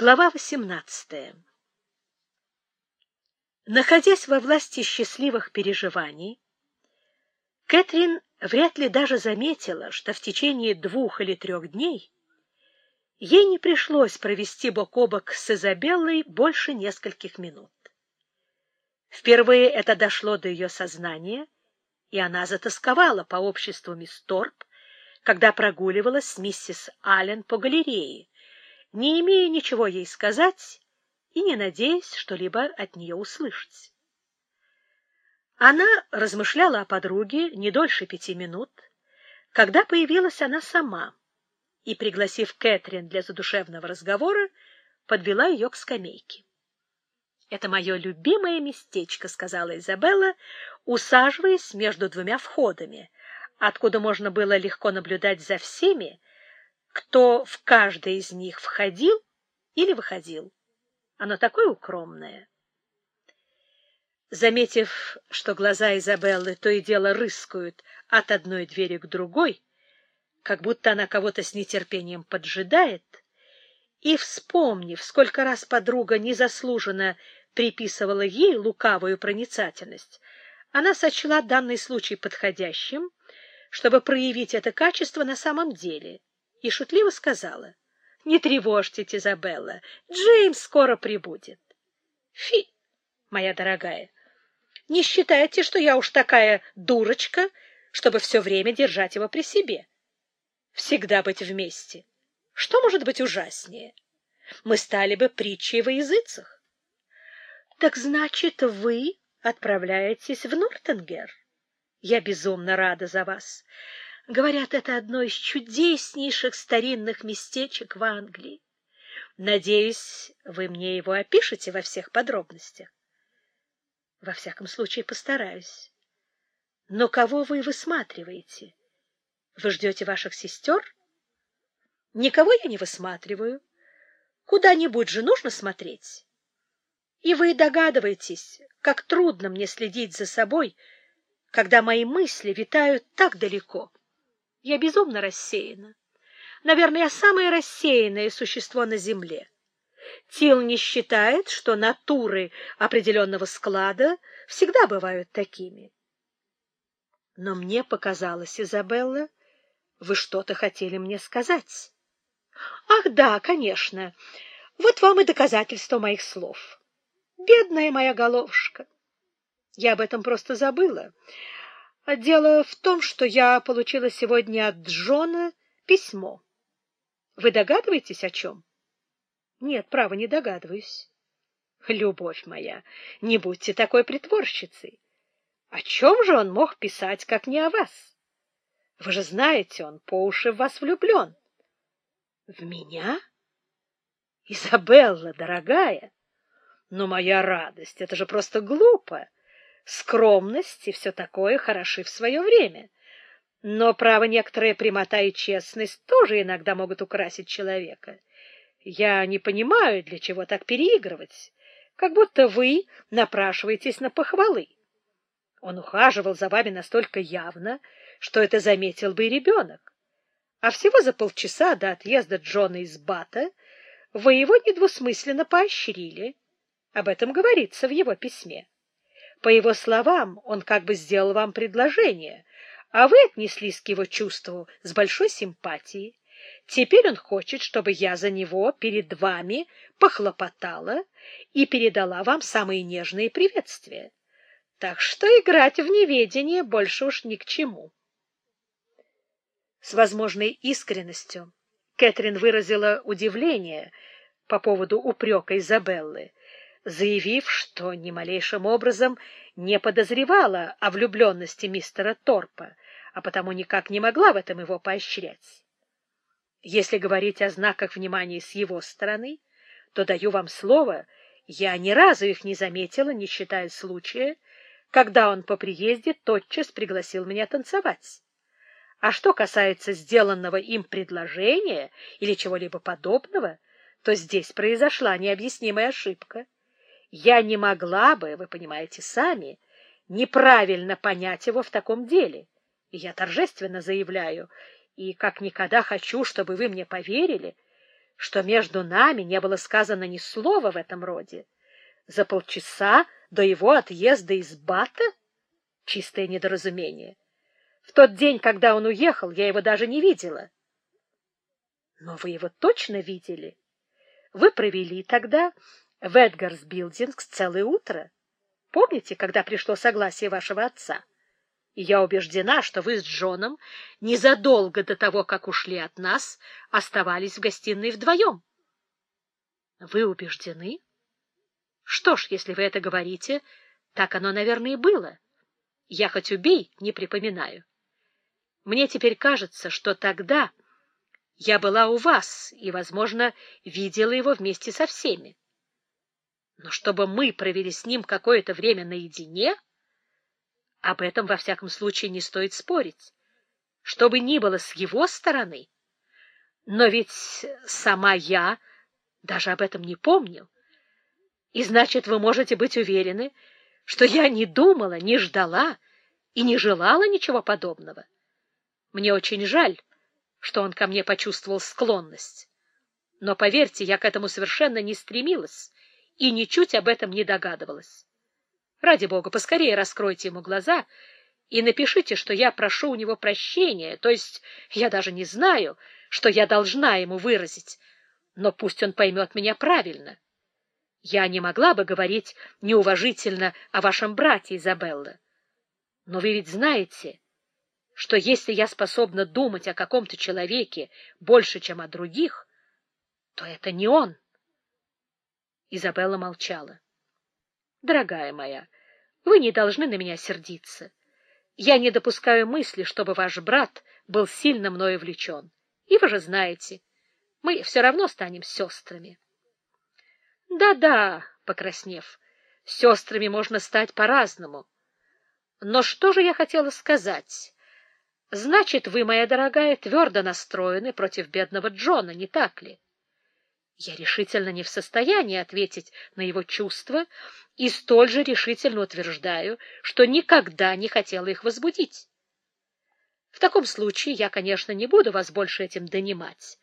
Глава 18. Находясь во власти счастливых переживаний, Кэтрин вряд ли даже заметила, что в течение двух или трех дней ей не пришлось провести бок о бок с Изабеллой больше нескольких минут. Впервые это дошло до ее сознания, и она затасковала по обществу мисс Торп, когда прогуливалась с миссис Аллен по галерее, не имея ничего ей сказать и не надеясь что-либо от нее услышать. Она размышляла о подруге не дольше пяти минут, когда появилась она сама и, пригласив Кэтрин для задушевного разговора, подвела ее к скамейке. — Это мое любимое местечко, — сказала Изабелла, усаживаясь между двумя входами, откуда можно было легко наблюдать за всеми, кто в каждый из них входил или выходил. Оно такое укромное. Заметив, что глаза Изабеллы то и дело рыскают от одной двери к другой, как будто она кого-то с нетерпением поджидает, и, вспомнив, сколько раз подруга незаслуженно приписывала ей лукавую проницательность, она сочла данный случай подходящим, чтобы проявить это качество на самом деле — и шутливо сказала, — Не тревожьтесь, Изабелла, Джеймс скоро прибудет. — Фи, моя дорогая, не считайте, что я уж такая дурочка, чтобы все время держать его при себе. Всегда быть вместе. Что может быть ужаснее? Мы стали бы притчей во языцах. — Так значит, вы отправляетесь в Нортенгер? Я безумно рада за вас. Говорят, это одно из чудеснейших старинных местечек в Англии. Надеюсь, вы мне его опишете во всех подробностях. Во всяком случае, постараюсь. Но кого вы высматриваете? Вы ждете ваших сестер? Никого я не высматриваю. Куда-нибудь же нужно смотреть. И вы догадываетесь, как трудно мне следить за собой, когда мои мысли витают так далеко. Я безумно рассеяна. Наверное, я самое рассеянное существо на Земле. Тил не считает, что натуры определенного склада всегда бывают такими. Но мне показалось, Изабелла, вы что-то хотели мне сказать. Ах, да, конечно. Вот вам и доказательство моих слов. Бедная моя головушка. Я об этом просто забыла. Дело в том, что я получила сегодня от Джона письмо. Вы догадываетесь, о чем? Нет, право, не догадываюсь. Любовь моя, не будьте такой притворщицей. О чем же он мог писать, как не о вас? Вы же знаете, он по уши в вас влюблен. В меня? Изабелла, дорогая, но моя радость, это же просто глупо скромность и все такое хороши в свое время. Но, право, некоторая прямота и честность тоже иногда могут украсить человека. Я не понимаю, для чего так переигрывать, как будто вы напрашиваетесь на похвалы. Он ухаживал за вами настолько явно, что это заметил бы и ребенок. А всего за полчаса до отъезда Джона из Бата вы его недвусмысленно поощрили. Об этом говорится в его письме. По его словам, он как бы сделал вам предложение, а вы отнеслись к его чувству с большой симпатией. Теперь он хочет, чтобы я за него перед вами похлопотала и передала вам самые нежные приветствия. Так что играть в неведение больше уж ни к чему. С возможной искренностью Кэтрин выразила удивление по поводу упрека Изабеллы, заявив, что ни малейшим образом не подозревала о влюбленности мистера Торпа, а потому никак не могла в этом его поощрять. Если говорить о знаках внимания с его стороны, то даю вам слово, я ни разу их не заметила, не считая случая, когда он по приезде тотчас пригласил меня танцевать. А что касается сделанного им предложения или чего-либо подобного, то здесь произошла необъяснимая ошибка я не могла бы, вы понимаете сами, неправильно понять его в таком деле. И я торжественно заявляю, и как никогда хочу, чтобы вы мне поверили, что между нами не было сказано ни слова в этом роде. За полчаса до его отъезда из Бата? Чистое недоразумение. В тот день, когда он уехал, я его даже не видела. Но вы его точно видели? Вы провели тогда в Эдгарс Билдингс целое утро. Помните, когда пришло согласие вашего отца? И я убеждена, что вы с Джоном незадолго до того, как ушли от нас, оставались в гостиной вдвоем. Вы убеждены? Что ж, если вы это говорите, так оно, наверное, и было. Я хоть убей, не припоминаю. Мне теперь кажется, что тогда я была у вас и, возможно, видела его вместе со всеми. Но чтобы мы провели с ним какое-то время наедине, об этом, во всяком случае, не стоит спорить. Что бы ни было с его стороны, но ведь сама я даже об этом не помню. И значит, вы можете быть уверены, что я не думала, не ждала и не желала ничего подобного. Мне очень жаль, что он ко мне почувствовал склонность. Но, поверьте, я к этому совершенно не стремилась и ничуть об этом не догадывалась. Ради бога, поскорее раскройте ему глаза и напишите, что я прошу у него прощения, то есть я даже не знаю, что я должна ему выразить, но пусть он поймет меня правильно. Я не могла бы говорить неуважительно о вашем брате, Изабелла. Но вы ведь знаете, что если я способна думать о каком-то человеке больше, чем о других, то это не он. Изабелла молчала. — Дорогая моя, вы не должны на меня сердиться. Я не допускаю мысли, чтобы ваш брат был сильно мною влечен. И вы же знаете, мы все равно станем сестрами. Да — Да-да, покраснев, сестрами можно стать по-разному. Но что же я хотела сказать? Значит, вы, моя дорогая, твердо настроены против бедного Джона, не так ли? Я решительно не в состоянии ответить на его чувства и столь же решительно утверждаю, что никогда не хотела их возбудить. В таком случае я, конечно, не буду вас больше этим донимать.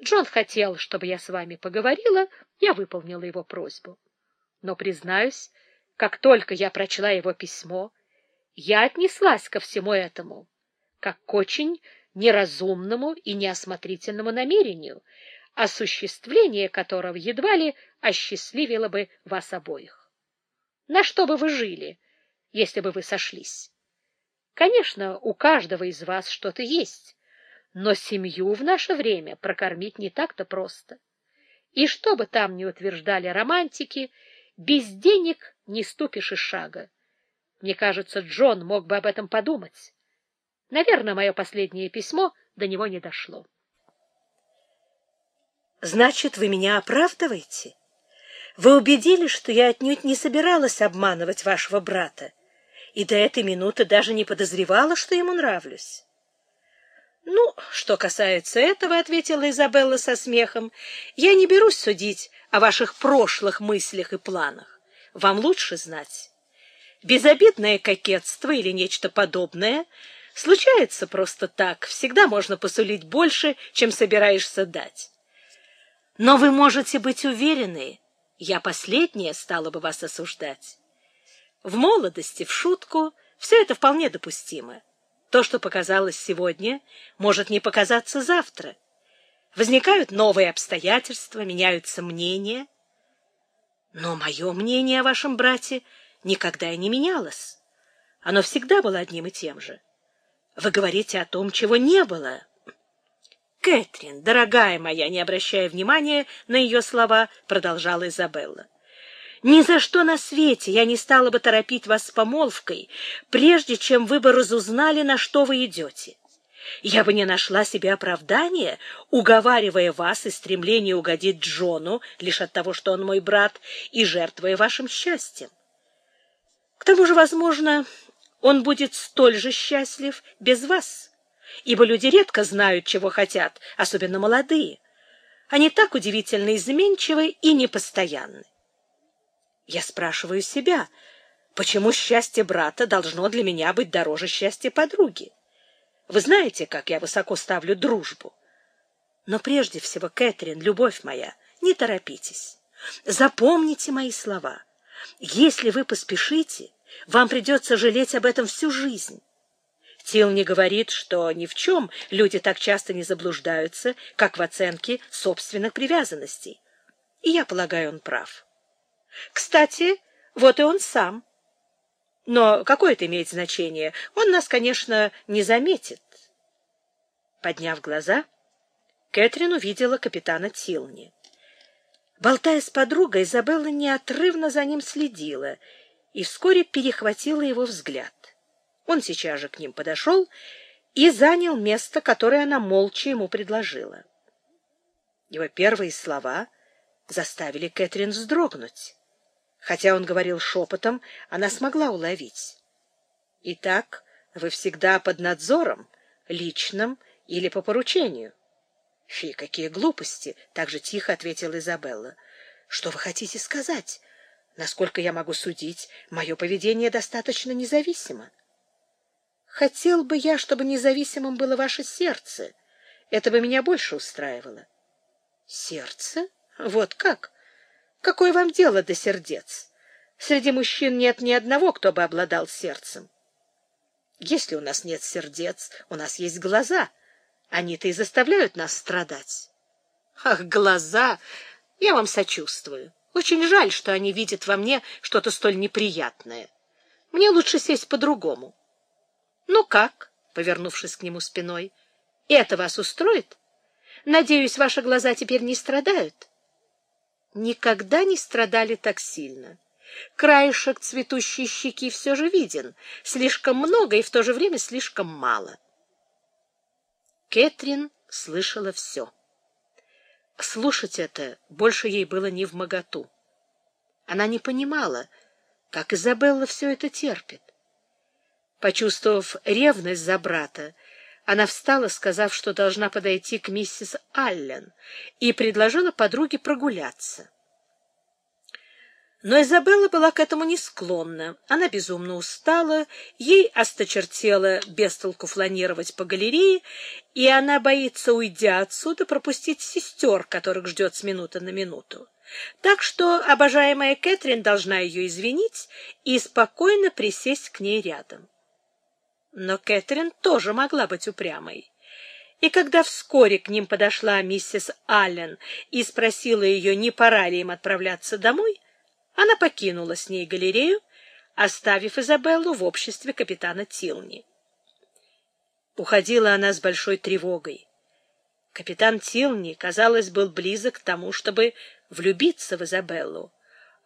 Джон хотел, чтобы я с вами поговорила, я выполнила его просьбу. Но, признаюсь, как только я прочла его письмо, я отнеслась ко всему этому как к очень неразумному и неосмотрительному намерению, осуществление которого едва ли осчастливило бы вас обоих. На что бы вы жили, если бы вы сошлись? Конечно, у каждого из вас что-то есть, но семью в наше время прокормить не так-то просто. И что бы там ни утверждали романтики, без денег не ступишь и шага. Мне кажется, Джон мог бы об этом подумать. Наверное, мое последнее письмо до него не дошло. Значит, вы меня оправдываете? Вы убедились, что я отнюдь не собиралась обманывать вашего брата, и до этой минуты даже не подозревала, что ему нравлюсь. Ну, что касается этого, ответила Изабелла со смехом, я не берусь судить о ваших прошлых мыслях и планах. Вам лучше знать. Безобидное кокетство или нечто подобное Случается просто так, всегда можно посулить больше, чем собираешься дать. Но вы можете быть уверены, я последняя стала бы вас осуждать. В молодости, в шутку, все это вполне допустимо. То, что показалось сегодня, может не показаться завтра. Возникают новые обстоятельства, меняются мнения. Но мое мнение о вашем брате никогда и не менялось. Оно всегда было одним и тем же. Вы говорите о том, чего не было. Кэтрин, дорогая моя, не обращая внимания на ее слова, продолжала Изабелла. Ни за что на свете я не стала бы торопить вас с помолвкой, прежде чем вы бы разузнали, на что вы идете. Я бы не нашла себе оправдания, уговаривая вас из стремления угодить Джону лишь от того, что он мой брат, и жертвуя вашим счастьем. К тому же, возможно, он будет столь же счастлив без вас, ибо люди редко знают, чего хотят, особенно молодые. Они так удивительно изменчивы и непостоянны. Я спрашиваю себя, почему счастье брата должно для меня быть дороже счастья подруги? Вы знаете, как я высоко ставлю дружбу. Но прежде всего, Кэтрин, любовь моя, не торопитесь. Запомните мои слова. Если вы поспешите, вам придется жалеть об этом всю жизнь. Тил не говорит, что ни в чем люди так часто не заблуждаются, как в оценке собственных привязанностей. И я полагаю, он прав. Кстати, вот и он сам. Но какое это имеет значение? Он нас, конечно, не заметит. Подняв глаза, Кэтрин увидела капитана Тилни. Болтая с подругой, Изабелла неотрывно за ним следила и вскоре перехватила его взгляд. Он сейчас же к ним подошел и занял место, которое она молча ему предложила. Его первые слова заставили Кэтрин вздрогнуть. Хотя он говорил шепотом, она смогла уловить. «Итак, вы всегда под надзором, личным или по поручению?» «Фи, какие глупости!» — так же тихо ответила Изабелла. «Что вы хотите сказать? Насколько я могу судить, мое поведение достаточно независимо». «Хотел бы я, чтобы независимым было ваше сердце. Это бы меня больше устраивало». «Сердце? Вот как?» Какое вам дело до сердец? Среди мужчин нет ни одного, кто бы обладал сердцем. Если у нас нет сердец, у нас есть глаза. Они-то и заставляют нас страдать. Ах, глаза! Я вам сочувствую. Очень жаль, что они видят во мне что-то столь неприятное. Мне лучше сесть по-другому. Ну как? Повернувшись к нему спиной. Это вас устроит? Надеюсь, ваши глаза теперь не страдают? никогда не страдали так сильно. Краешек цветущей щеки все же виден, слишком много и в то же время слишком мало. Кэтрин слышала все. Слушать это больше ей было не в моготу. Она не понимала, как Изабелла все это терпит. Почувствовав ревность за брата, она встала, сказав, что должна подойти к миссис Аллен, и предложила подруге прогуляться. Но Изабелла была к этому не склонна. Она безумно устала, ей осточертело без толку фланировать по галерее, и она боится, уйдя отсюда, пропустить сестер, которых ждет с минуты на минуту. Так что обожаемая Кэтрин должна ее извинить и спокойно присесть к ней рядом. Но Кэтрин тоже могла быть упрямой. И когда вскоре к ним подошла миссис Аллен и спросила ее, не пора ли им отправляться домой, она покинула с ней галерею, оставив Изабеллу в обществе капитана Тилни. Уходила она с большой тревогой. Капитан Тилни, казалось, был близок к тому, чтобы влюбиться в Изабеллу,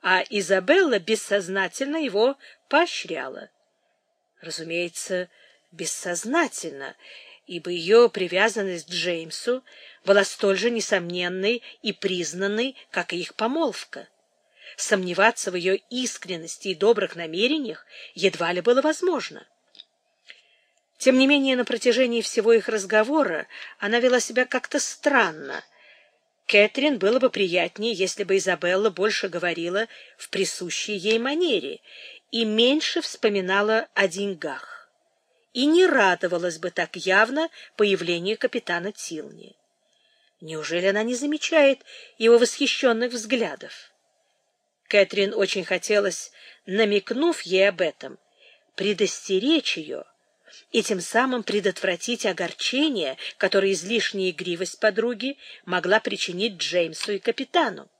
а Изабелла бессознательно его поощряла. Разумеется, бессознательно, ибо ее привязанность к Джеймсу была столь же несомненной и признанной, как и их помолвка. Сомневаться в ее искренности и добрых намерениях едва ли было возможно. Тем не менее, на протяжении всего их разговора она вела себя как-то странно. Кэтрин было бы приятнее, если бы Изабелла больше говорила в присущей ей манере и меньше вспоминала о деньгах, и не радовалась бы так явно появлению капитана Тилни. Неужели она не замечает его восхищенных взглядов? Кэтрин очень хотелось, намекнув ей об этом, предостеречь ее и тем самым предотвратить огорчение, которое излишняя игривость подруги могла причинить Джеймсу и капитану.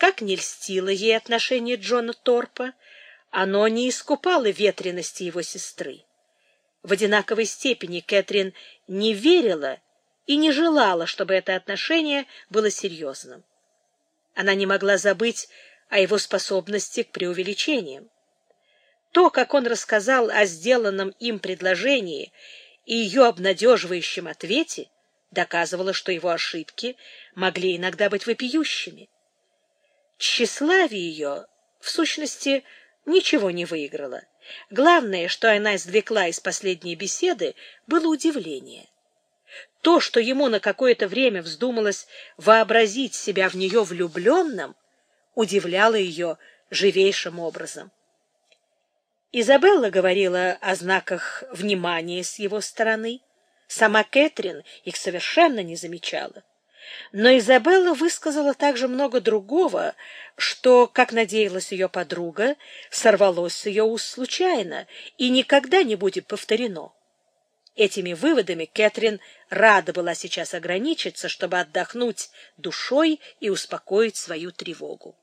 Как не льстило ей отношение Джона Торпа, оно не искупало ветрености его сестры. В одинаковой степени Кэтрин не верила и не желала, чтобы это отношение было серьезным. Она не могла забыть о его способности к преувеличениям. То, как он рассказал о сделанном им предложении и ее обнадеживающем ответе, доказывало, что его ошибки могли иногда быть вопиющими. Тщеславие ее, в сущности, ничего не выиграло. Главное, что она извлекла из последней беседы, было удивление. То, что ему на какое-то время вздумалось вообразить себя в нее влюбленным, удивляло ее живейшим образом. Изабелла говорила о знаках внимания с его стороны, Сама Кэтрин их совершенно не замечала. Но Изабелла высказала также много другого, что, как надеялась ее подруга, сорвалось с ее уст случайно и никогда не будет повторено. Этими выводами Кэтрин рада была сейчас ограничиться, чтобы отдохнуть душой и успокоить свою тревогу.